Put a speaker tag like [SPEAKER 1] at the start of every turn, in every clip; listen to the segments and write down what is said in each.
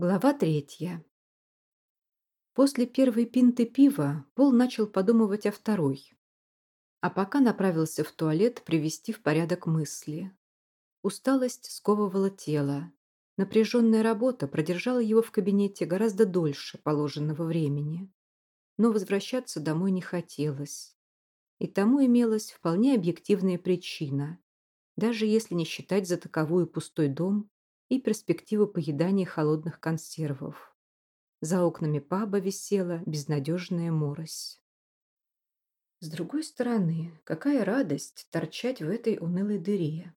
[SPEAKER 1] Глава третья. После первой пинты пива Пол начал подумывать о второй. А пока направился в туалет привести в порядок мысли. Усталость сковывала тело. Напряженная работа продержала его в кабинете гораздо дольше положенного времени. Но возвращаться домой не хотелось. И тому имелась вполне объективная причина. Даже если не считать за таковую пустой дом и перспективу поедания холодных консервов. За окнами паба висела безнадежная морось. С другой стороны, какая радость торчать в этой унылой дыре.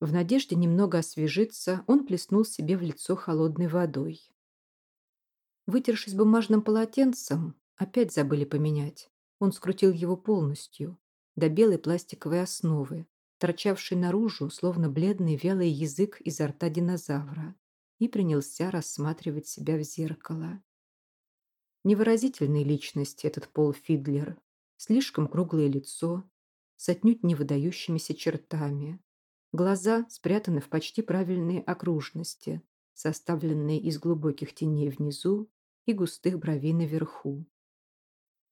[SPEAKER 1] В надежде немного освежиться, он плеснул себе в лицо холодной водой. Вытершись бумажным полотенцем, опять забыли поменять. Он скрутил его полностью, до белой пластиковой основы, торчавший наружу, словно бледный вялый язык изо рта динозавра, и принялся рассматривать себя в зеркало. Невыразительной личности этот Пол Фидлер, слишком круглое лицо, с отнюдь не чертами. Глаза спрятаны в почти правильные окружности, составленные из глубоких теней внизу и густых бровей наверху.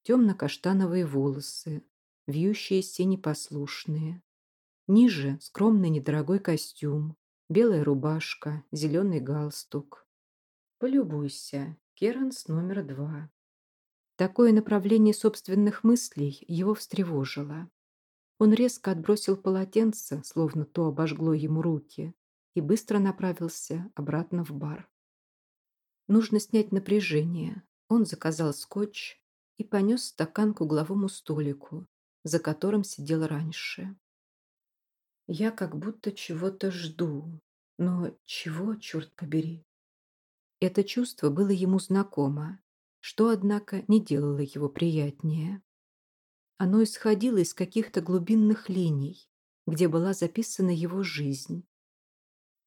[SPEAKER 1] Темно-каштановые волосы, вьющиеся непослушные, Ниже скромный недорогой костюм, белая рубашка, зеленый галстук. Полюбуйся, Керанс номер два. Такое направление собственных мыслей его встревожило. Он резко отбросил полотенце, словно то обожгло ему руки, и быстро направился обратно в бар. Нужно снять напряжение. Он заказал скотч и понес стакан к угловому столику, за которым сидел раньше. Я как будто чего-то жду. Но чего, черт побери? Это чувство было ему знакомо, что, однако, не делало его приятнее. Оно исходило из каких-то глубинных линий, где была записана его жизнь.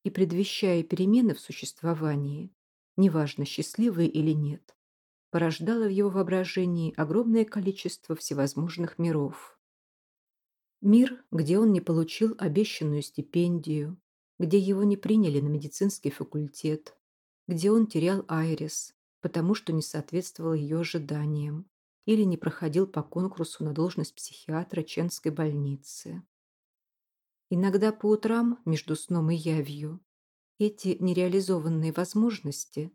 [SPEAKER 1] И, предвещая перемены в существовании, неважно, счастливые или нет, порождало в его воображении огромное количество всевозможных миров. Мир, где он не получил обещанную стипендию, где его не приняли на медицинский факультет, где он терял Айрис, потому что не соответствовал ее ожиданиям или не проходил по конкурсу на должность психиатра Ченской больницы. Иногда по утрам, между сном и явью, эти нереализованные возможности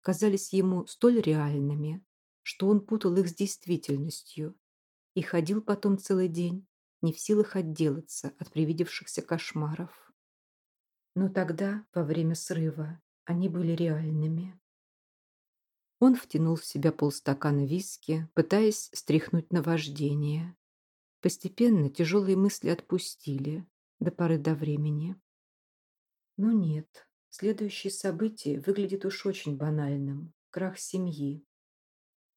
[SPEAKER 1] казались ему столь реальными, что он путал их с действительностью и ходил потом целый день не в силах отделаться от привидевшихся кошмаров. Но тогда, во время срыва, они были реальными. Он втянул в себя полстакана виски, пытаясь стряхнуть наваждение. Постепенно тяжелые мысли отпустили, до поры до времени. Но нет, следующее событие выглядит уж очень банальным. Крах семьи.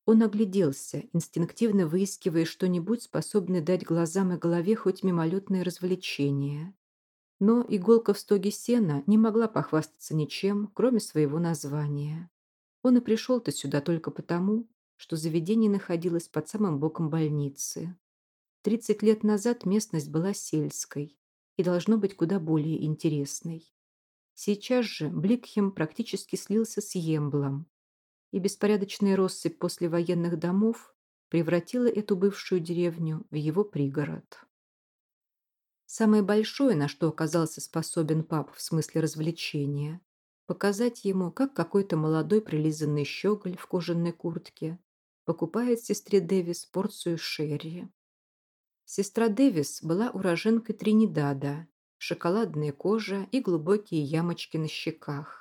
[SPEAKER 1] Он огляделся, инстинктивно выискивая что-нибудь, способное дать глазам и голове хоть мимолетное развлечение. Но иголка в стоге сена не могла похвастаться ничем, кроме своего названия. Он и пришел-то сюда только потому, что заведение находилось под самым боком больницы. Тридцать лет назад местность была сельской и должно быть куда более интересной. Сейчас же Бликхем практически слился с Емблом, и беспорядочная россыпь послевоенных домов превратила эту бывшую деревню в его пригород. Самое большое, на что оказался способен пап в смысле развлечения, показать ему, как какой-то молодой прилизанный щеголь в кожаной куртке покупает сестре Дэвис порцию шерри. Сестра Дэвис была уроженкой Тринидада, шоколадная кожа и глубокие ямочки на щеках.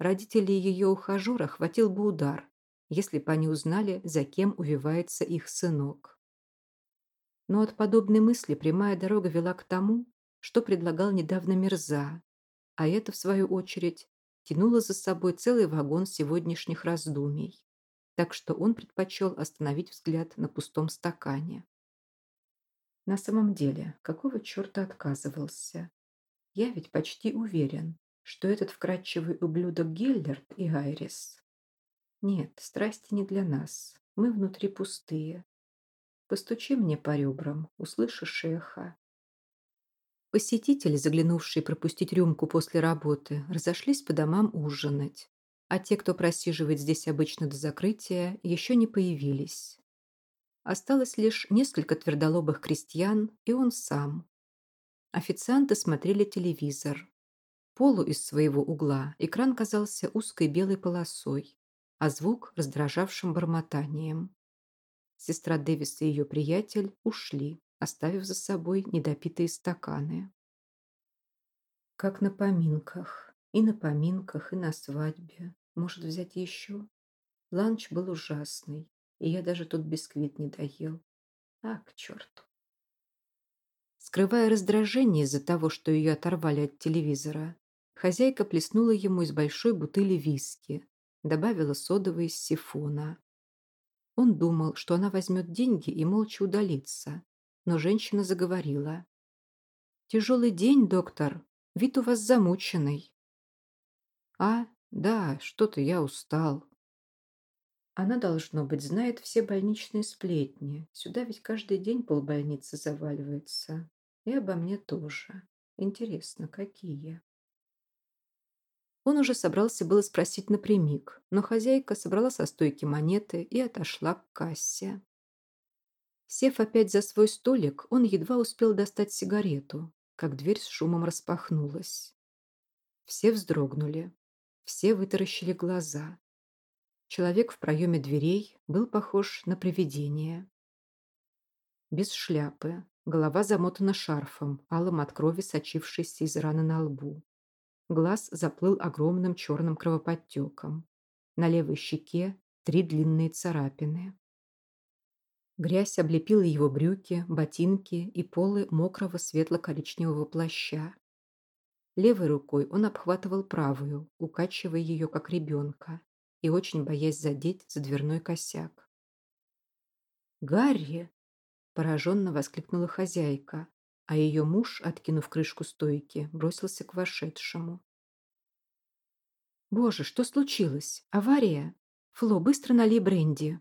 [SPEAKER 1] Родителей ее ухажера хватил бы удар, если бы они узнали, за кем увивается их сынок. Но от подобной мысли прямая дорога вела к тому, что предлагал недавно Мерза, а это, в свою очередь, тянуло за собой целый вагон сегодняшних раздумий, так что он предпочел остановить взгляд на пустом стакане. На самом деле, какого черта отказывался? Я ведь почти уверен, что этот вкрадчивый ублюдок Геллерт и Айрис. Нет, страсти не для нас. Мы внутри пустые. Постучи мне по ребрам, услышишь эхо. Посетители, заглянувшие пропустить рюмку после работы, разошлись по домам ужинать, а те, кто просиживает здесь обычно до закрытия, еще не появились. Осталось лишь несколько твердолобых крестьян и он сам. Официанты смотрели телевизор. Полу из своего угла экран казался узкой белой полосой, а звук раздражавшим бормотанием. Сестра Дэвис и ее приятель ушли оставив за собой недопитые стаканы. Как на поминках. И на поминках, и на свадьбе. Может, взять еще? Ланч был ужасный, и я даже тот бисквит не доел. А, к черту. Скрывая раздражение из-за того, что ее оторвали от телевизора, хозяйка плеснула ему из большой бутыли виски, добавила содовой из сифона. Он думал, что она возьмет деньги и молча удалится, но женщина заговорила. «Тяжелый день, доктор. Вид у вас замученный». «А, да, что-то я устал». Она, должно быть, знает все больничные сплетни. Сюда ведь каждый день полбольницы заваливается. И обо мне тоже. Интересно, какие? Он уже собрался было спросить напрямик, но хозяйка собрала со стойки монеты и отошла к кассе. Сев опять за свой столик, он едва успел достать сигарету, как дверь с шумом распахнулась. Все вздрогнули, все вытаращили глаза. Человек в проеме дверей был похож на привидение. Без шляпы, голова замотана шарфом, алым от крови сочившейся из раны на лбу. Глаз заплыл огромным черным кровоподтеком. На левой щеке три длинные царапины. Грязь облепила его брюки, ботинки и полы мокрого светло-коричневого плаща. Левой рукой он обхватывал правую, укачивая ее как ребенка и очень боясь задеть за дверной косяк. «Гарри!» – пораженно воскликнула хозяйка, а ее муж, откинув крышку стойки, бросился к вошедшему. «Боже, что случилось? Авария? Фло, быстро налей бренди!»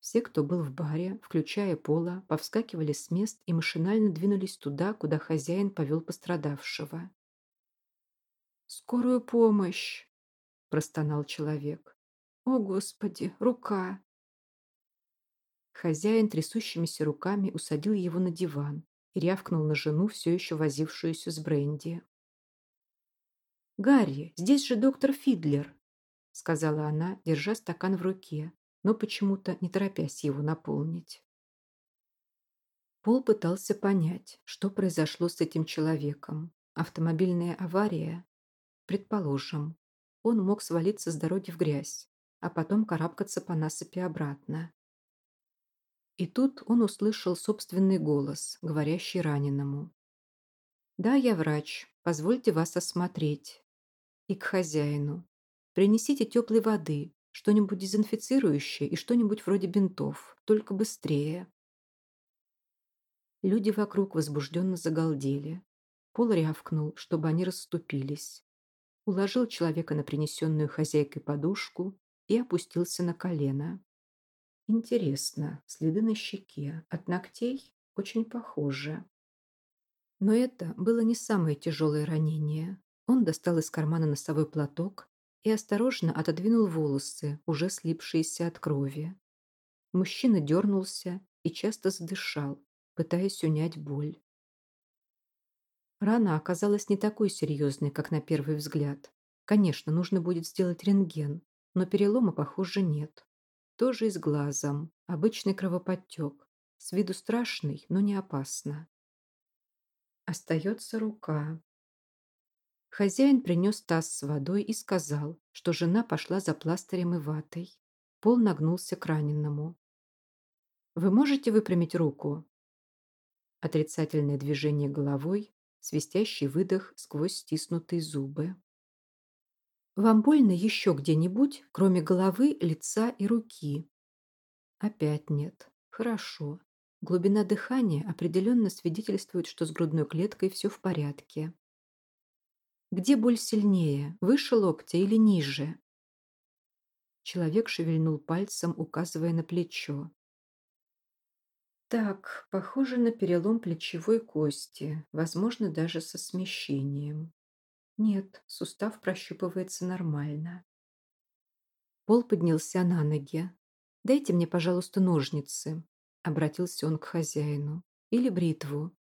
[SPEAKER 1] Все, кто был в баре, включая Пола, повскакивали с мест и машинально двинулись туда, куда хозяин повел пострадавшего. «Скорую помощь!» – простонал человек. «О, Господи, рука!» Хозяин трясущимися руками усадил его на диван и рявкнул на жену, все еще возившуюся с бренди. «Гарри, здесь же доктор Фидлер», — сказала она, держа стакан в руке, но почему-то не торопясь его наполнить. Пол пытался понять, что произошло с этим человеком. Автомобильная авария? Предположим. Он мог свалиться с дороги в грязь, а потом карабкаться по насыпи обратно. И тут он услышал собственный голос, говорящий раненому. «Да, я врач. Позвольте вас осмотреть». И к хозяину. «Принесите теплой воды, что-нибудь дезинфицирующее и что-нибудь вроде бинтов, только быстрее. Люди вокруг возбужденно загалдели. Пол рявкнул, чтобы они расступились. Уложил человека на принесенную хозяйкой подушку и опустился на колено. Интересно, следы на щеке от ногтей очень похожи. Но это было не самое тяжелое ранение. Он достал из кармана носовой платок и осторожно отодвинул волосы, уже слипшиеся от крови. Мужчина дернулся и часто задышал, пытаясь унять боль. Рана оказалась не такой серьезной, как на первый взгляд. Конечно, нужно будет сделать рентген, но перелома, похоже, нет. Тоже и с глазом. Обычный кровоподтек. С виду страшный, но не опасно. Остается рука. Хозяин принес таз с водой и сказал, что жена пошла за пластырем и ватой. Пол нагнулся к раненному. «Вы можете выпрямить руку?» Отрицательное движение головой, свистящий выдох сквозь стиснутые зубы. «Вам больно еще где-нибудь, кроме головы, лица и руки?» Опять нет. Хорошо. Глубина дыхания определенно свидетельствует, что с грудной клеткой все в порядке. Где боль сильнее, выше локтя или ниже? Человек шевельнул пальцем, указывая на плечо. Так, похоже на перелом плечевой кости, возможно, даже со смещением. Нет, сустав прощупывается нормально. Пол поднялся на ноги. «Дайте мне, пожалуйста, ножницы», — обратился он к хозяину. «Или бритву».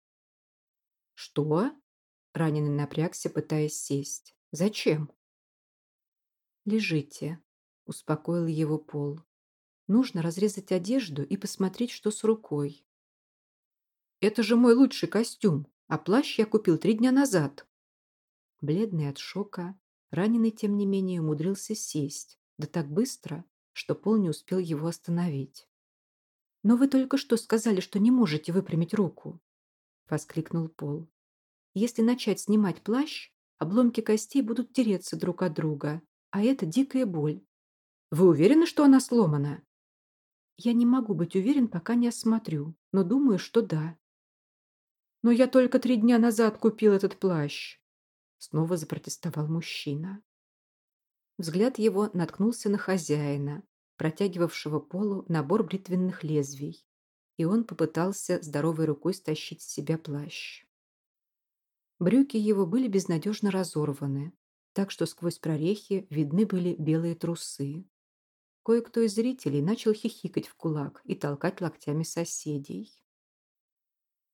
[SPEAKER 1] «Что?» — раненый напрягся, пытаясь сесть. «Зачем?» «Лежите», — успокоил его Пол. «Нужно разрезать одежду и посмотреть, что с рукой». «Это же мой лучший костюм, а плащ я купил три дня назад». Бледный от шока, раненый, тем не менее, умудрился сесть, да так быстро, что Пол не успел его остановить. «Но вы только что сказали, что не можете выпрямить руку», — воскликнул Пол. «Если начать снимать плащ, обломки костей будут тереться друг от друга, а это дикая боль. Вы уверены, что она сломана?» «Я не могу быть уверен, пока не осмотрю, но думаю, что да». «Но я только три дня назад купил этот плащ», — снова запротестовал мужчина. Взгляд его наткнулся на хозяина, протягивавшего полу набор бритвенных лезвий, и он попытался здоровой рукой стащить с себя плащ. Брюки его были безнадежно разорваны, так что сквозь прорехи видны были белые трусы. Кое-кто из зрителей начал хихикать в кулак и толкать локтями соседей.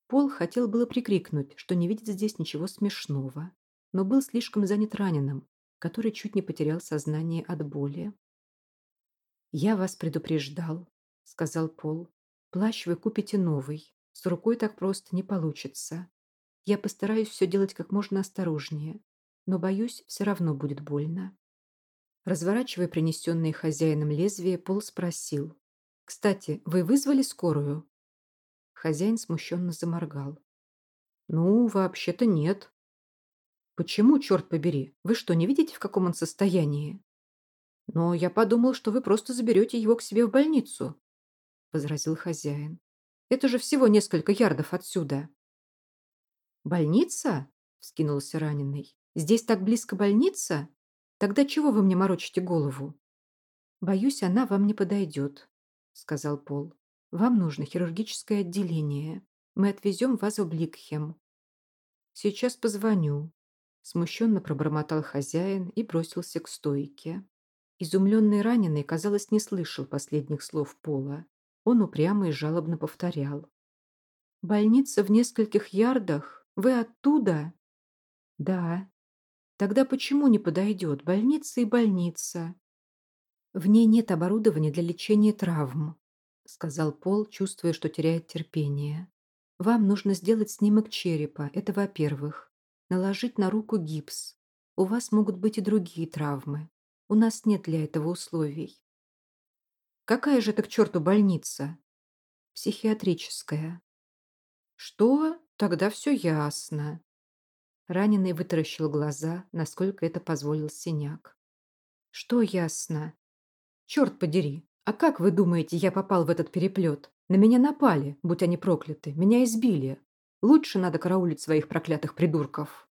[SPEAKER 1] Пол хотел было прикрикнуть, что не видит здесь ничего смешного, но был слишком занят раненым, который чуть не потерял сознание от боли. «Я вас предупреждал», — сказал Пол. «Плащ вы купите новый. С рукой так просто не получится. Я постараюсь все делать как можно осторожнее, но, боюсь, все равно будет больно». Разворачивая принесенные хозяином лезвие, Пол спросил. «Кстати, вы вызвали скорую?» Хозяин смущенно заморгал. «Ну, вообще-то нет», «Почему, черт побери? Вы что, не видите, в каком он состоянии?» «Но я подумал, что вы просто заберете его к себе в больницу», — возразил хозяин. «Это же всего несколько ярдов отсюда». «Больница?» — вскинулся раненый. «Здесь так близко больница? Тогда чего вы мне морочите голову?» «Боюсь, она вам не подойдет», — сказал Пол. «Вам нужно хирургическое отделение. Мы отвезем вас в Бликхем». «Сейчас позвоню», Смущенно пробормотал хозяин и бросился к стойке. Изумленный раненый, казалось, не слышал последних слов Пола. Он упрямо и жалобно повторял. «Больница в нескольких ярдах? Вы оттуда?» «Да». «Тогда почему не подойдет? Больница и больница». «В ней нет оборудования для лечения травм», сказал Пол, чувствуя, что теряет терпение. «Вам нужно сделать снимок черепа, это во-первых наложить на руку гипс. У вас могут быть и другие травмы. У нас нет для этого условий. Какая же это к черту больница? Психиатрическая. Что? Тогда все ясно. Раненый вытаращил глаза, насколько это позволил синяк. Что ясно? Черт подери, а как вы думаете, я попал в этот переплет? На меня напали, будь они прокляты, меня избили. Лучше надо караулить своих проклятых придурков.